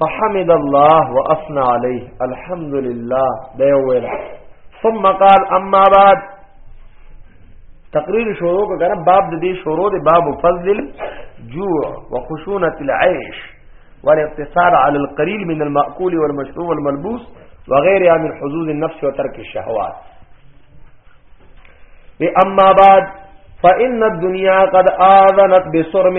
فحمد الله واثنى عليه الحمد لله دا ویل ثم قال اما بعد تقریر شروع کو کنه باب د دې شروع د باب فضل جوع وخشونه العيش والاقتصار على القليل من المأكول والمشروب والملبوس وغيرها من حظوظ النفس وترك الشهوات اما بعد فان الدنيا قد اذنت بسرم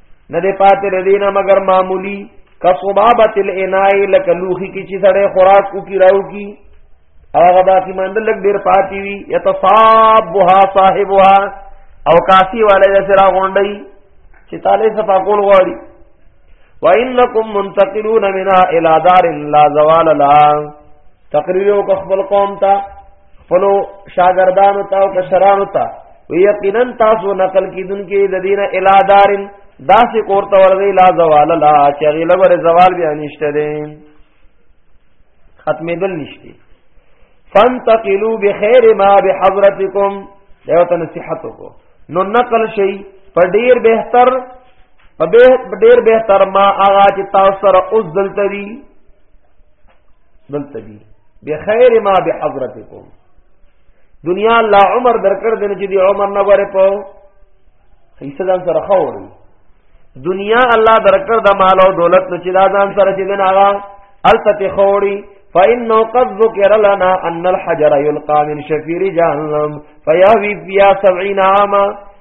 نه دی پاتې ردینه مگر معمولی کصبابت الانای لکلوخی کی چې سړی خوراک او کی راو کی هغه باقی مند لګ ډیر پاتې وی یتصابها صاحبها او کاسی والے د سرا غونډي چې تعالی صفا کول غواړي وانکم منتقلون منها الى دار لا زوال لا تقریر او خپل قوم ته خپلو شاګردانو ته او کشرانو ته یقینا تاسو نقل کیدونکو د دین الی دارن داسې کوړته ورغی لا زوال لا چې غیله ور زوال بیا نشته دي ختمې دل نشته فانتقلوا بخير ما بحضرتكم دا ته نصيحت وکړو نو نقل شي په ډیر بهتر په ډیر بهتر ما هغه چې تاسو سره اوس دلته دي دلته دی بخیر ما بحضرتکم دنیا الله عمر درکړ دنه چې دی عمر نه غره په حصہ ځان سره خوري دنیا الله درکړ د مال او دولت نه چې دا ځان سره چې دنا غا الته خوري فإنه قد ذكر لنا أن الحجر يلقى من شفير جهنم فيهوي فيها سبعين عاما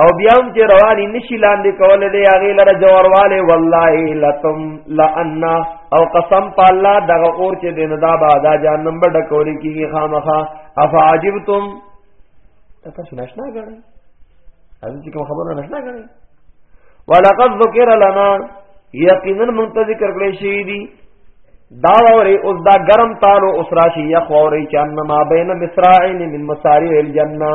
او بیا هم چې رواني نشي لاندې کول دی هغه لره جوړواله والله لتم لان او قسم په الله دغه اور چې دین دا با دا جهنم به ډکول کیږي خامخا افعجبتم تاسو نشنا غړي هغه چې کوم خبره نشنا غړي ولقد ذکر لنا یقینا منتظر کړی شي دي دا وری اوس دا گرم تالو اوس راشي یخ وری چانما بین مصراعین من مصارع الجنه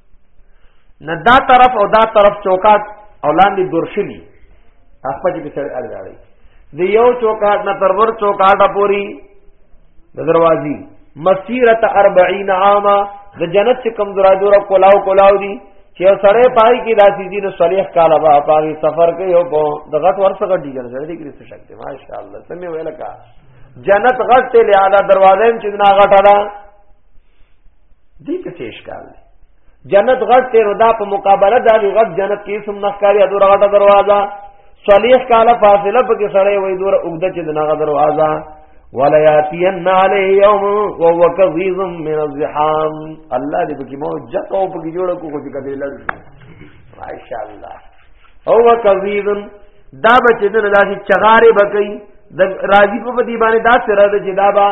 نه دا طرف او دا طرف چوکاټ او لاندې دورشلی اخپه چې په سره اړځاړي د یو چوکاټ نه تر ور چوکاټه پوری د دروازې مسیرت 40 عاما د جنت چې کم درازو را کولاو کولاو دي چې سره پای کې داسې دي نو صالح کاله با پاغي سفر کې یو په دغه ورڅخه ډی جن سره دې کې څه شک دي ماشاء الله سمې ویل کا جنت غټه له اعلی دروازې چې نه غټه ده دې کې څه اشکال دی جنت غټ ته نو دا په مقابله دا دی غټ جنت کې سم نخکاری ادور غټه دروازه صلیح کاله فاصله پکې سره وې دور اوګد چې دغه دروازه ولا یاتین علی یوم وهو کظیظ من الزحام الله دې پکې مو جته او پکې جوړ کو کو چې کدی لړ ماشاء الله او کظیظ دا بچې دې لاسي چغاره بکې د راضی په دې باندې دا سره د جدابا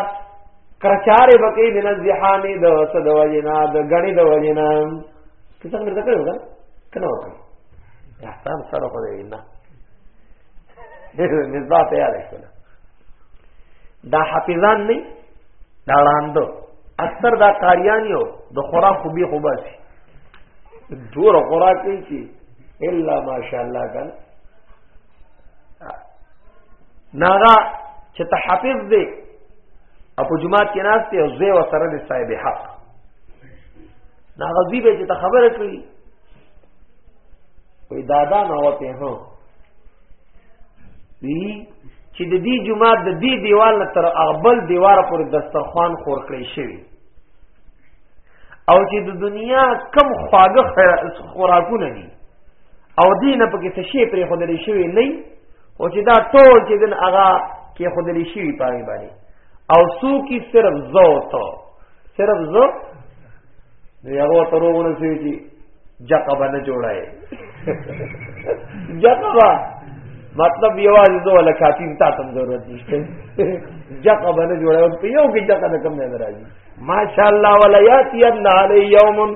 کرچاره بکی من الزحام د صد وجنا د غنی د وجنا کیسه موږ ذکر وکړه کنه وکړه احسان سره خو دی نه نسبت یې علي شو دا حافظان نه دا وړاندو اکثر دا قاریان یو د خوراک خو به خو باسي دور خوراک کوي چې الا ماشاءالله کله ناغا چې ته حافظ دی او په جمعات کې ناس ته او زوی و سره د صاحب حق ناغا زوی به چې ته خبره کړی وی دادا نه وته هو وی چې د دې جمعات د دې دیوال نه تر اغبل دیوار پورې دسترخوان خور کړی شوی او چې د دنیا کم خواږه خوراکونه دي او دین په کې څه شی پرې خدای شوی نه او چې دا ټول چې دن هغه کې خدای شوی پای باندې او سو کی صرف زو تو صرف زو یو ترونه سي چې جقبه نه جوړای جقبه مطلب یوازې زو ولا کافی تا تم ضرورت نشته جقبه نه جوړای په یو کې جقبه کم نه راځي ماشاءالله ولا یاتی ان علی یوم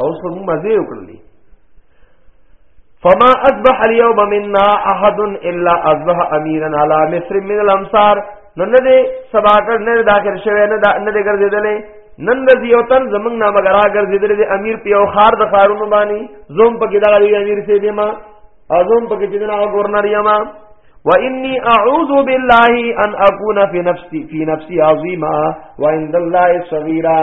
او اوس موږ مزه وکړلې فما اصبح اليوم منا احد الا اصبح اميرا على مصر من الامصار نن دې سبا کړ نه داخل شوه نه نه دې ګرځیدلې نن دې یو تن زمنګ نامه ګرا ګرځیدلې امیر په یو خار د خارونو باندې زوم په کې دا امیر سي دې ما اعظم پکې چې نه گورنر یما و انی اعوذ بالله ان اكون في نفسي في نفسي عظيما وعند الله صغيرا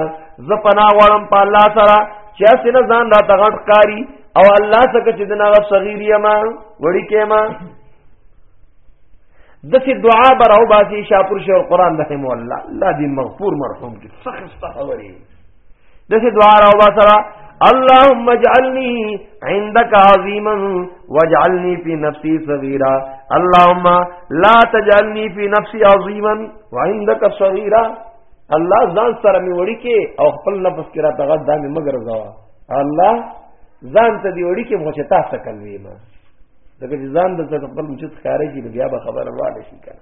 ز پنا وړم په الله سره چې اسنه ځان را تغټ کاری او الله څخه چې دنا غب صغیر یما وړي کېما دسی دعا براو باسی شاپور شیخ القرآن رحمه الله الله دی مغفور مرحوم کی سخت خبرې دغه دعا راو واسره اللهم اجعلني عندك عظيما واجعلني في نفسي صغيرا اللهم لا تجعلني في نفسي عظيما وعندك صغيرا الله ځان سره می وړي کې او خپل نفس کې را دغه دامه مگر زوا الله ځان ته دی وړي کې مو چې تاسو کوي ما دغه ځان د خپل مچت خارجي بیا به خبر واله شي کنه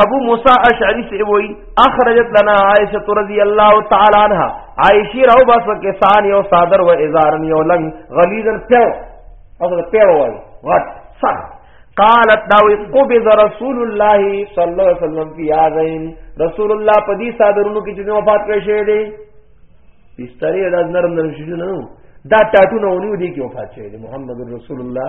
ابو موسی اشعری سے وہی اخرجت لنا عائشہ رضی اللہ تعالی عنہ عائشہ رو بس کے سان یو صادر و ازار یو لنگ غلیظن پیو اگر پیو وای غٹ صح قالت داوی قبض رسول الله صلی الله علیه وسلم فی یاذین رسول الله پدی صادرونو کې چې وفات کړی شه دی بسترې د نرم نرم شې نه دا ټاټونه ونیو دي کې وفات شه دی محمد رسول الله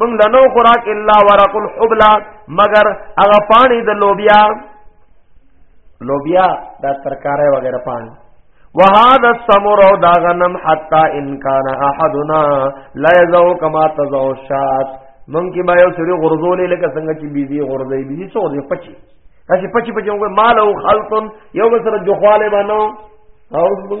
موږ لنو خوراک الا ورق الحبلا مگر هغه پانی د لوبیا لوبیا دا ترکارې وغیرہ پانی وهذا السمر او دا غنم حتا ان کان احدنا لا یذو کما تذو شات مونږ کې به یو سری غرزولې لکه څنګه چې بيزي غرزې بيزي څو دې پچي کاشي پچي پچي موږ مال او خلطن یو سره جوخواله باندې او موږ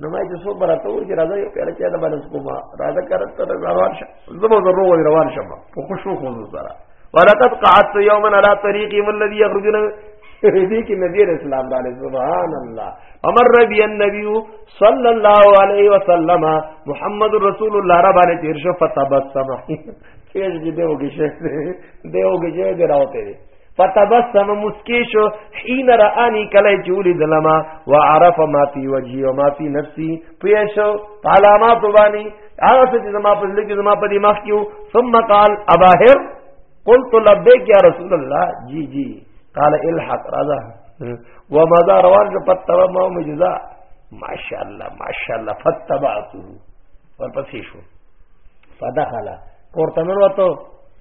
نو ما چې څو براته و چې راځي پیره چې دا باندې کومه راځه کرت ته روان شه زما زرو وای روان شم په خوشو خو سره ولقد قعدت يوما على طريقي من الذي يخرجون دې کې نبی رسول الله علیه سبحان الله امر ربي النبي صلى الله عليه وسلم محمد رسول الله رب علیه تیر شو فتبسم چې دې وګشه دې وګشه دې راوته فتبسم مسکی شو حين رآني کله جولی دلما وعرف ما في وجهي وما في نفسي پيشو علامات باندې هغه څه چې زما په لګي زما په دماغ کې ثم قال اباهر قلت لبيك يا رسول الله جي جي قال الحق رضا وماذا روان جو پتوا ما مجزا ماشاء الله ماشاء الله فتبعته ورپسې شو فدخل ورته نور وته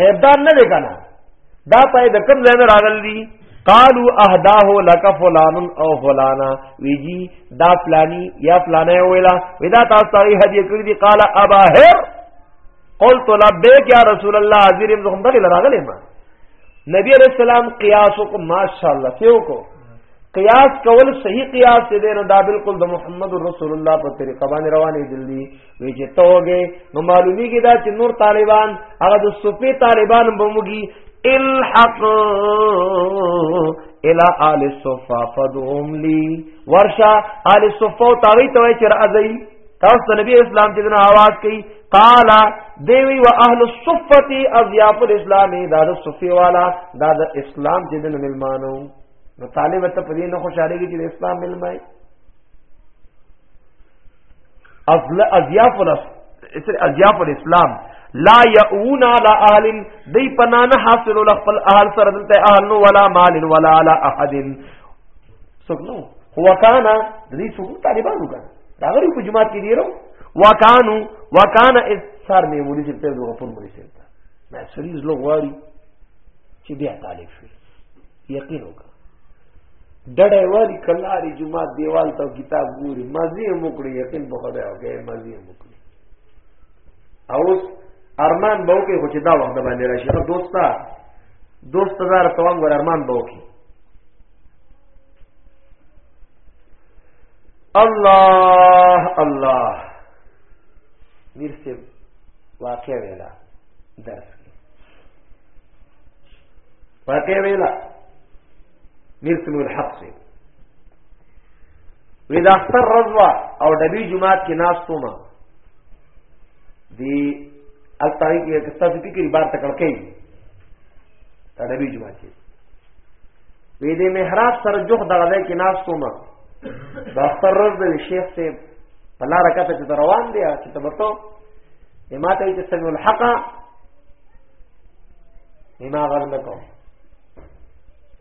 غیبدار نه دی کنه دا پای د کوم ځای نه راغلی دی قالو اهداه لك فلان او فلانا ویجی دا فلانی یا فلانه ویلا ودا تاسو ته هدیه کړی دی قال اباهر قلت لبیک یا رسول الله حاضر زم دغه لراغلی ما نبی علیہ السلام قیاس کو ماشاءاللہ سیو کو قیاس کول صحیح قیاس دې نه دا بالکل د محمد رسول الله په طریقه باندې روانې دي وی چې توګه نو معلومیږي دا چې نور طالبان هغه د صوفي طالبان بمږي الحق الى آل الصفا فدوم لي ورشا آل الصفا او تاوي توي چې راځي تاسو نبی اسلام چې دنا आवाज کوي قال دیوی و اهل الصفتی اضیاف الاسلام دا د صفی والا دا د اسلام چې دنا ملمانو نو طالب ته په دې نه خوشاله کې چې اسلام ملمای افضل اضیاف اضیاف الاسلام لا یعون علی اهل دی پنا نه حاصل ول خپل اهل سره دلته اهل نو ولا مال ولا علی احد سکنو هو کانا دې څو طالبانو کړه دا غری په جماعت کې دیرو وکانو وکانا اثر می ولې چې ته غفور مې سره دا سریز لوغواړي چې بیا طالب شي یقین وکړه ډډه والی کلاری جمعه دیوال ته کتاب ګوري مزي هم وکړي یقین په خدای او کې مزي هم وکړي او ارمان به وکړي خو چې دا وخت باندې راشي نو دوستا دوست زار توام ور ارمان به وکړي الله الله میر سے واقع ویلا درس فاتحه ویلا میر سمو الحق سے وی دا اختر رضوا او ډبی جماعت کې ناس تو ما دی التاری کې کستا سپی کې بار تکړ کې دا ډبی جماعت کې وی دې محراب سر جوخ دغه ځای کې ناس تو ما دا اختر رض د شیخ سے پلا رکعت چې روان دی چې تبتو اماته چې سمو الحق ما غږ نه کوم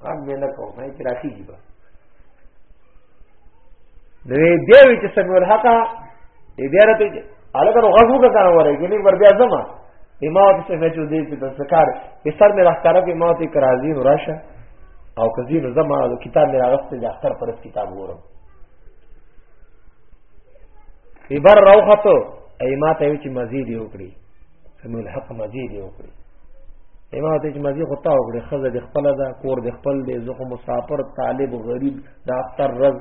غږ مې نه کوم مې چې راخیږي به نو بیا وی چې سمع الحق دې بیا راته چې الګر غږ وکړ کنه وره کې نه ور بیا زما ما ته څه مې چې دې چې تذکر په سر مې راخاره په ما ته کرازي راشه او کزي نو زما کتاب مې راغسته د اختر پرد کتاب ورم ایبر روخته ایما ته چې مزید یو کړی سمي الحق مزي دی وکړي ایما ته چې مزي خو تا وکړي خزه د خپل دا کور د خپل دی زه مسافر طالب غریب دا تر رز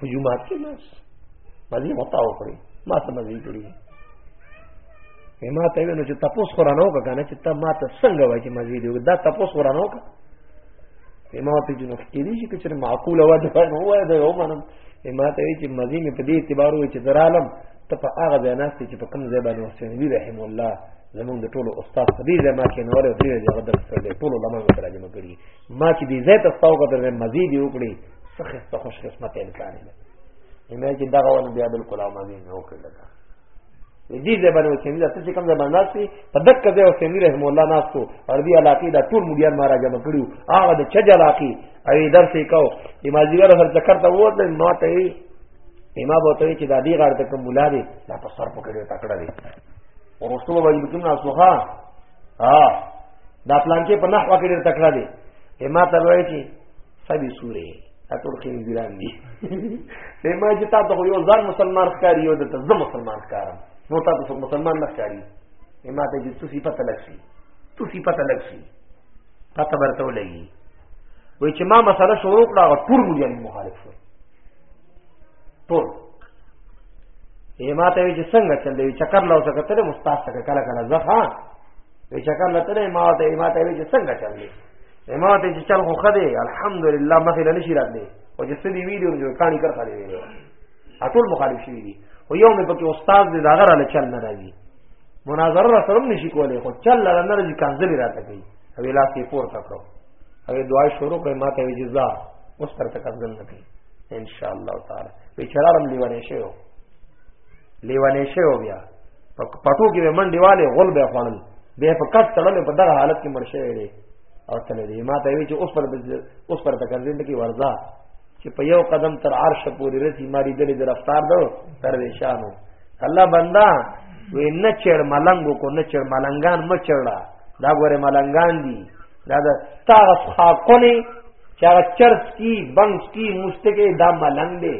په جمعه کې ناس مزي خو تا وکړي ما ته مزي کړی ایما ته وینو چې تاسو خورانه وکړه نه چې ته ما ته څنګه وای چې مزي دی دا تاسو خورانه وکړه ایما ته جنو کې دي چې معقوله وجه نه وای دا یو منم ما ته وی چې مزي مې په دې اعتبار وی چې درالم ته په هغه ځای ناست چې په کوم ځای باندې حسین نبی رحم الله زمونږ د ټولو استاد په دې ځای ما کې نور او دې ځای غدر سره دې ټولو لمه مې راځم کړی ما چې دې ځای ته تاسو غدر مې مزي دی وکړي څخه څه خوش قسمت انسان دی مې چې دا غوونه بیا بالکل او مزي نه وکړل دې ځای باندې حسین الله څه کوم ځای باندې ناست په دک ځای حسین رحم الله ناستو او دې علاقې دا ټول مليان ما راځم کړیو هغه د چج علاقې ای درس یې کو ایمازیګر سره چکر ته ووت نو ته یې ایما بوته چې د دې غاړه ته کوم مولا دی دا په سر پکړې تکړه دی ورستو به یې کوم ناسوخه ها دا پلان کې په نحوه کې ډېر تکړه دی ایما ته وایي چې سبي سورې اټول کې ګران دي ایما چې تاسو خو یو ځان مسلمان ښکاری یو د زه مسلمان ښکارم نو تاسو مسلمان نه ښکاری ایما ته چې څه صفات لګشي څه صفات لګشي پته ورته ولګي وی چې ما مسله شروع کړه هغه ټول مليان مخالف شول ټول یې ما ته وی چې څنګه چل دی چکر لاو څنګه تر مستاف څنګه کله کله زخه وی چکر لته ما ته ما ته وی چې څنګه چل دی ما ته چې چل خو خده الحمدلله مخې له نشي راتلی او چې سړي ویډیو جو کانی کر خالي ویډیو ټول مخالف شوی دي او یو مې پکې استاد دې داغره له چل نه راځي مناظره سره نشي کولای خو چل لرنه راځي کنځلې راته کوي او لاس یې پورته کړو او دعا شروع کړې ما ته جزا اوس تر تک افضل نه کوي ان شاء الله تعالی به چرارم لیوانې شو لیوانې شو بیا پټو کې منډي والے غول به خوړل به په کټ تړل په دغه حالت کې مړ شوی دی او تل دې ما ته وی چې اوس پر اوس پر تک افضل کې ورځه چې په یو قدم تر عرش پورې رسی ماری دلې د رفتار دو تر دې شانو الله بندا وې نه چړ ملنګو کو نه چړ ملنګان مچړه دا ګوره ملنګان دي دا د تاغه خاقونه چې هغه چرس کی بنګ کی مستګه دا ملنګ دی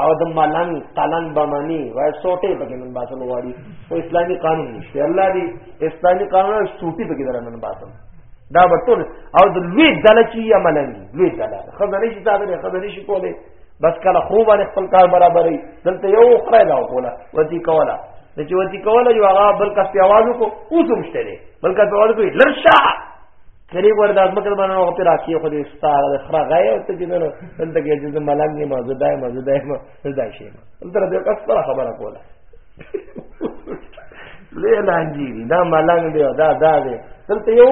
او د ملنګ قلنګ بمانی وای سوټه پکې نن باسل واری او اسلامي قانون نشته الله دی اسلامي قانون سوټي پکې درنن باسل دا ورته او د لوی دلچی یا ملنګ لوی دلچی خزانه شي تابع خزانه شي کوله بس کله خو باندې خپل کار برابرې دلته یو خره دا وکوله وتی کوله د چې وتی کوله یو هغه بل کس په आवाज وکړو اوس هم شته دی بل کس په आवाज کوي لرشا کری وردا د مکر باندې وخت راکې خو دې ستاره د خره غي او ته چې نو دلته کې چې ملنګ نه موجود دی موجود دی موجود دی شي دلته د کس پر خبره کوله لې لانجی دا ملنګ دی دا دا دی دلته یو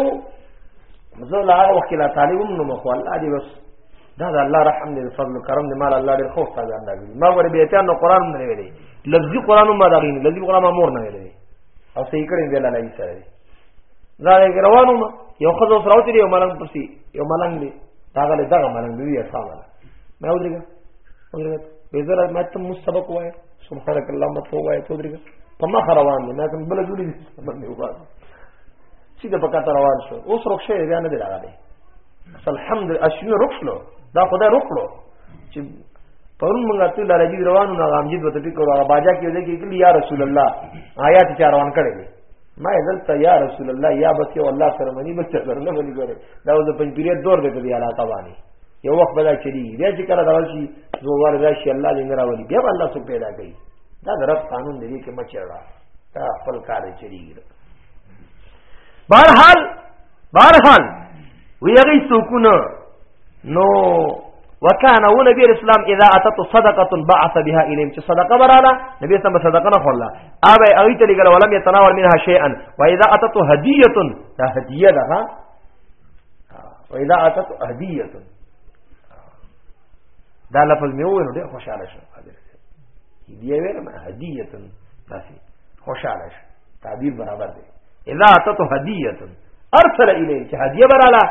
زه لا وخت لا طالبوم نو مخ والله دی بس دا دا الله رحم دې فضل و کرم دې مال الله دې خوف تازه الله دې ما ور به ته نو قران نه ویلې لفظي قران ما دغین لفظي قران ما مور نه ویلې او صحیح کړی دې الله یې سره دا یې روانو ما یو خزو سره اوتی یو ملنګ پسی یو ملنګ دې دا غلې دا ملنګ دې یې صاحب ما ودرګه ودرګه به زرا ما ته مو سبق وای سبحانك اللهم تو وای ته ودرګه په مخ روان دې ما کوم بل جوړې دې باندې وای چې د پکاته روان شو اوس رخصه یې نه دی راغلی الحمد اشنو رخصلو دا خدای رخلو چې پرون موږ ته لاره دي روانو نه غامجید وته فکر او باجا کې دې کې یا رسول الله آیات چا روان کړي ما عزت یا رسول الله یا بس یو الله سره منی بس سره نه منی ګره دا د پنځپیریت دور دې په دې علاقه باندې یو وخت بلا چلی بیا چې کله دا شي زووار راشي الله دې نه راولي بیا الله سو پیدا کوي دا د رب قانون دی کې مچړه دا خپل کار چلیږي بهرحال بارحال وی هغه سکونه نو وکانه و نبی اسلام اذا اتت صدقه بعث بها الیم چې صدقه براله نبی اسلام صدقه نه خورلا او هغه ته لګل ولم يتناول منها شيئا واذا اتت هديه دا هديه ده ها واذا اتت هديه دا لفظ مې وویل ډېر خوشاله شو هدیه ویل ما هدیه داسې خوشاله شي تعبیر برابر دی اذا اتته هدیه ارسل الیه چې هدیه براله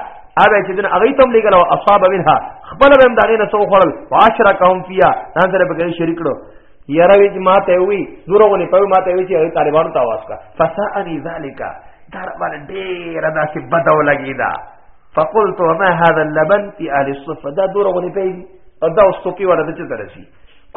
اوبه چې دن اغه تم لګل او اصحاب منها خپل به هم داغه نه سو خړل واشرکهم فیا نن سره به شریک کړو یاره وی ما ته وی نورونه په ما ته وی چې طالبانو ته आवाज کا فسأنی ذالک در باندې ډیر داسې بدو لګیدا فقلت ما هذا اللبن في اهل الصفه دا دورونه پیږي او دا اوس ټوکی ورته چې درسي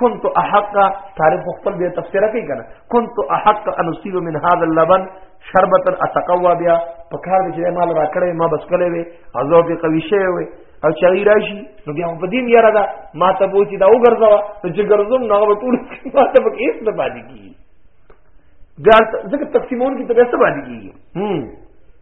كنت احق تعرف خپل به تفسیر کوي کنه كنت احق ان اصيب من هذا اللبن شربت اتقوا بها پکار دې چې مال راکړې ما بس کړې وي عذاب قوي شي وي او چاغی راشي نو بیا په دې یاره دا ما ته بوچی دا وګرځوا نو چې ګرځم نو هغه ټول ما ته به هیڅ نه باندې کیږي ګار ځکه تقسیمون کې ته څه باندې کیږي هم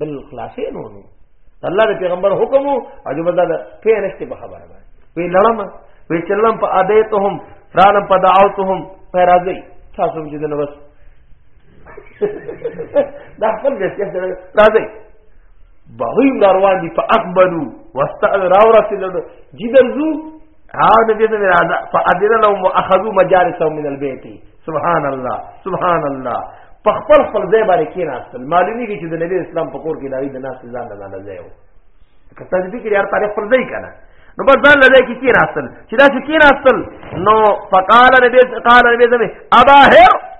بل خلاصې نو نو الله د پیغمبر حکم او عجب ده په نشته په خبره باندې وی لړم وی چلم په ادیتهم رالم په دعوتهم پر راځي تاسو چې دنه بس دا خپل دې څه راځي بغیم روان دي په اقبلو واستعذر راورسل جدر زو ها د دې ته راځه فاذن لهم واخذوا مجالسهم من البيت سبحان الله سبحان الله په خپل خپل ځای باندې کې راستل معلومی کی چې د نبی اسلام په کور کې دایي د ناس ځان نه نه ځای و که تاسو به کې یار تاریخ پر ځای کنه نو بس ځان لږه کې کې راستل چې دا چې کې راستل نو فقال نبی قال نبی زمي ابا هر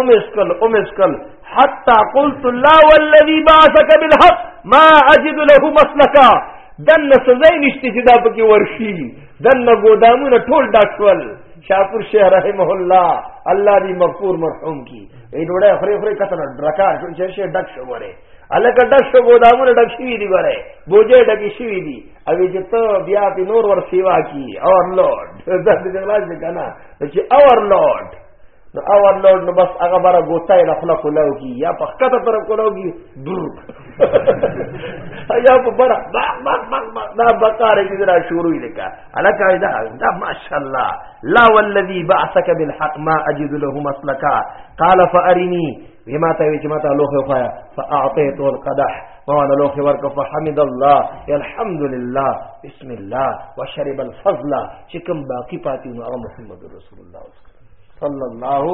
امسکل امسکل حتا قلت لا والذي بعثك بالحق ما اجد له مسلكا دنه سزای نشته چې دا پکې ورشي دنه ګودامونه ټول ډاکټول شاپور شیخ رحمه الله الله دې مغفور مرحوم کی ای ډوړه خوري خوري کتن ډرکار چې شي ډک شو وره الکه ډک شو ګودامونه ډک شي دی وره بوجه ډک شي دی او چې ته بیا په نور ور سیوا کی اور لوډ دا دې غلاج نه کنه چې اور لوډ نو اور لوډ نو بس هغه بره ګوتا یې خپل کولاو کی یا په خکته پر کولاو کی یا په بره با با با با دا بقار دې را شروع دې کا الکه دا دا ماشاءالله لا والذي بعثك بالحق ما اجد له مسلكا قال فارني بما ته چې ما ته لوخه خوایا فاعطيت القدح ما وانا لوخه ورک فحمد الله الحمد لله بسم الله وشرب الفضل چې کوم باقی پاتې نو محمد رسول الله صلی الله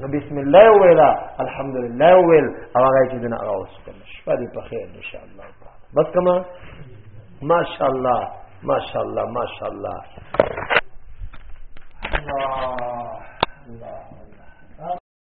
نو بسم الله ویلا الحمدلله ویل او هغه چې دنا اوس کنه شپه دې په خیر ان شاء الله بس کما ماشاء الله ماشاء الله ماشاء الله الله الله